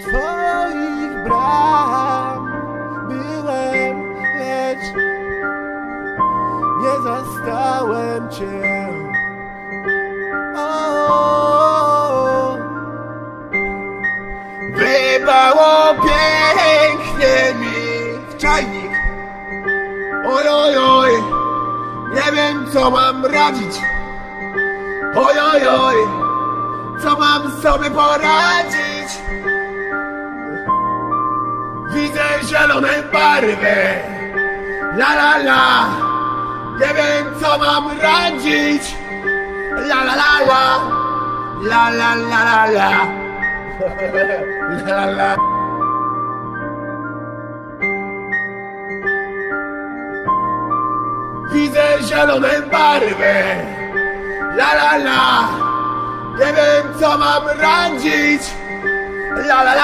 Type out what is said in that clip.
Twoich bram byłem, lecz nie zastałem cię. O, Wybało pięknie mi w czajnik. Oj, oj, oj, nie wiem co mam radzić. Oj, oj, oj, co mam sobie poradzić? Widzę zielone barwy, la la la, nie wiem co mam radzić. La la la la, la la la la la, la la. Widzę zielone barwy, la la la, nie wiem co mam radzić. La la, la